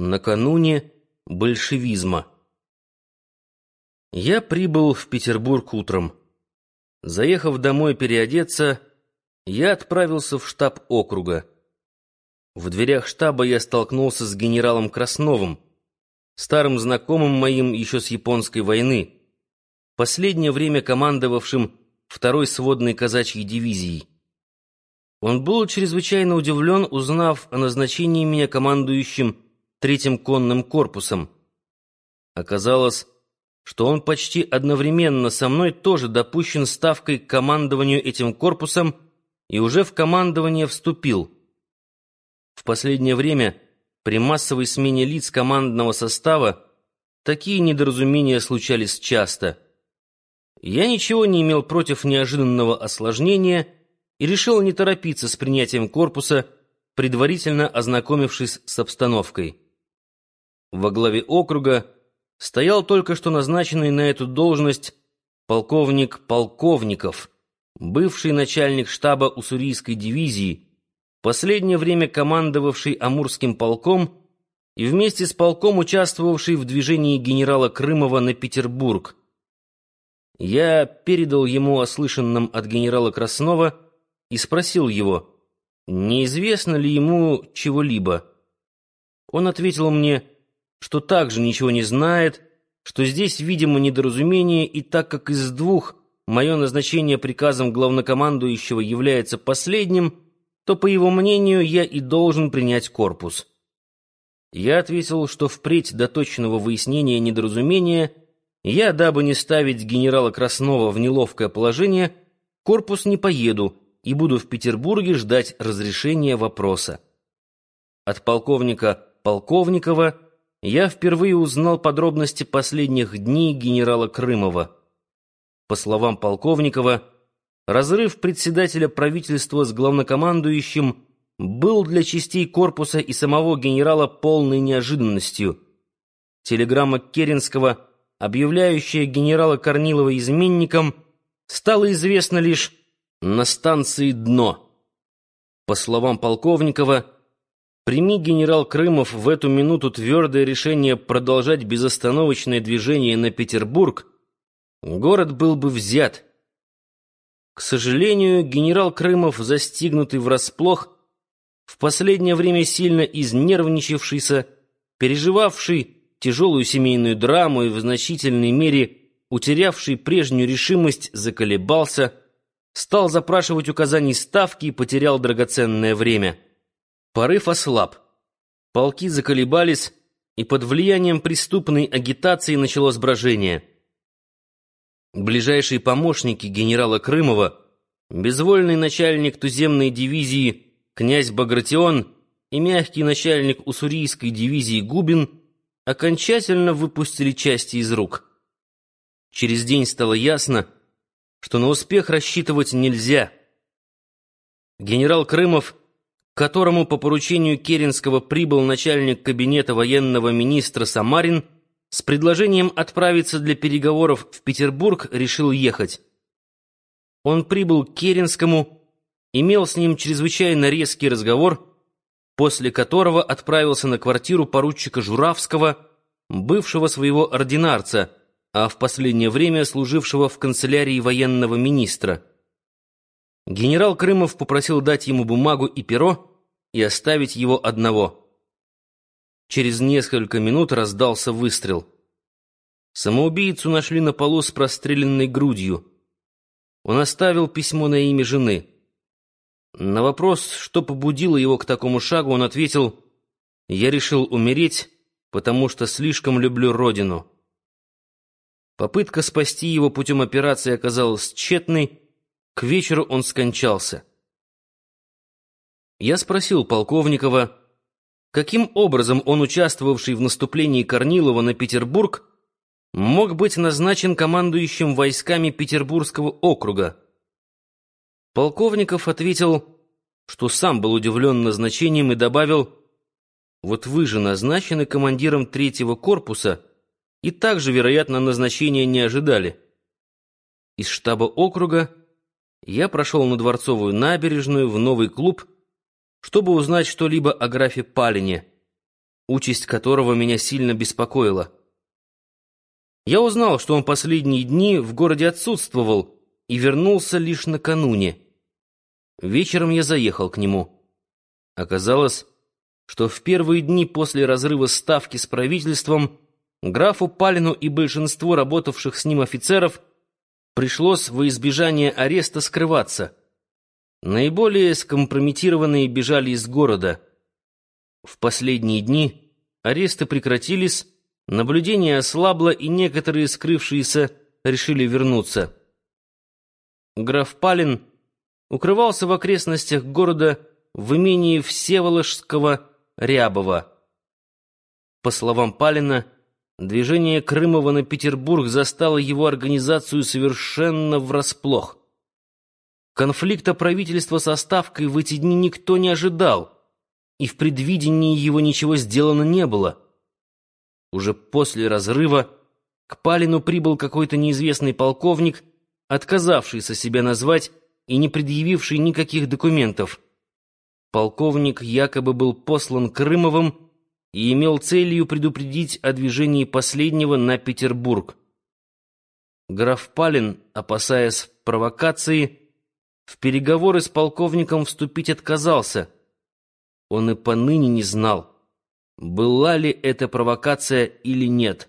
Накануне большевизма. Я прибыл в Петербург утром. Заехав домой переодеться, я отправился в штаб округа. В дверях штаба я столкнулся с генералом Красновым, старым знакомым моим еще с японской войны, последнее время командовавшим второй сводной казачьей дивизией. Он был чрезвычайно удивлен, узнав о назначении меня командующим третьим конным корпусом. Оказалось, что он почти одновременно со мной тоже допущен ставкой к командованию этим корпусом и уже в командование вступил. В последнее время при массовой смене лиц командного состава такие недоразумения случались часто. Я ничего не имел против неожиданного осложнения и решил не торопиться с принятием корпуса, предварительно ознакомившись с обстановкой. Во главе округа стоял только что назначенный на эту должность полковник Полковников, бывший начальник штаба Уссурийской дивизии, последнее время командовавший Амурским полком и вместе с полком участвовавший в движении генерала Крымова на Петербург. Я передал ему о слышанном от генерала Краснова и спросил его, неизвестно ли ему чего-либо. Он ответил мне, что также ничего не знает, что здесь, видимо, недоразумение, и так как из двух мое назначение приказом главнокомандующего является последним, то, по его мнению, я и должен принять корпус. Я ответил, что впредь до точного выяснения недоразумения я, дабы не ставить генерала Краснова в неловкое положение, корпус не поеду и буду в Петербурге ждать разрешения вопроса. От полковника Полковникова я впервые узнал подробности последних дней генерала Крымова. По словам Полковникова, разрыв председателя правительства с главнокомандующим был для частей корпуса и самого генерала полной неожиданностью. Телеграмма Керенского, объявляющая генерала Корнилова изменником, стала известна лишь на станции «Дно». По словам Полковникова, Прими генерал Крымов в эту минуту твердое решение продолжать безостановочное движение на Петербург, город был бы взят. К сожалению, генерал Крымов, застигнутый врасплох, в последнее время сильно изнервничавшийся, переживавший тяжелую семейную драму и в значительной мере утерявший прежнюю решимость, заколебался, стал запрашивать указаний ставки и потерял драгоценное время. Порыв ослаб. Полки заколебались, и под влиянием преступной агитации началось брожение. Ближайшие помощники генерала Крымова, безвольный начальник туземной дивизии князь Багратион и мягкий начальник уссурийской дивизии Губин окончательно выпустили части из рук. Через день стало ясно, что на успех рассчитывать нельзя. Генерал Крымов которому по поручению Керенского прибыл начальник кабинета военного министра Самарин, с предложением отправиться для переговоров в Петербург решил ехать. Он прибыл к Керенскому, имел с ним чрезвычайно резкий разговор, после которого отправился на квартиру поручика Журавского, бывшего своего ординарца, а в последнее время служившего в канцелярии военного министра. Генерал Крымов попросил дать ему бумагу и перо, и оставить его одного. Через несколько минут раздался выстрел. Самоубийцу нашли на полу с простреленной грудью. Он оставил письмо на имя жены. На вопрос, что побудило его к такому шагу, он ответил, «Я решил умереть, потому что слишком люблю родину». Попытка спасти его путем операции оказалась тщетной, к вечеру он скончался. Я спросил Полковникова, каким образом он, участвовавший в наступлении Корнилова на Петербург, мог быть назначен командующим войсками Петербургского округа. Полковников ответил, что сам был удивлен назначением и добавил, «Вот вы же назначены командиром третьего корпуса и также, вероятно, назначения не ожидали». Из штаба округа я прошел на Дворцовую набережную в новый клуб чтобы узнать что-либо о графе Палине. участь которого меня сильно беспокоила. Я узнал, что он последние дни в городе отсутствовал и вернулся лишь накануне. Вечером я заехал к нему. Оказалось, что в первые дни после разрыва ставки с правительством графу Палину и большинству работавших с ним офицеров пришлось во избежание ареста скрываться. Наиболее скомпрометированные бежали из города. В последние дни аресты прекратились, наблюдение ослабло, и некоторые скрывшиеся решили вернуться. Граф Палин укрывался в окрестностях города в имении Всеволожского Рябова. По словам Палина, движение Крымова на Петербург застало его организацию совершенно врасплох. Конфликта правительства со Ставкой в эти дни никто не ожидал, и в предвидении его ничего сделано не было. Уже после разрыва к Палину прибыл какой-то неизвестный полковник, отказавшийся себя назвать и не предъявивший никаких документов. Полковник якобы был послан Крымовым и имел целью предупредить о движении последнего на Петербург. Граф Палин, опасаясь провокации, в переговоры с полковником вступить отказался. Он и поныне не знал, была ли это провокация или нет.